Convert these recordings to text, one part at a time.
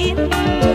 in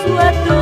sua dor.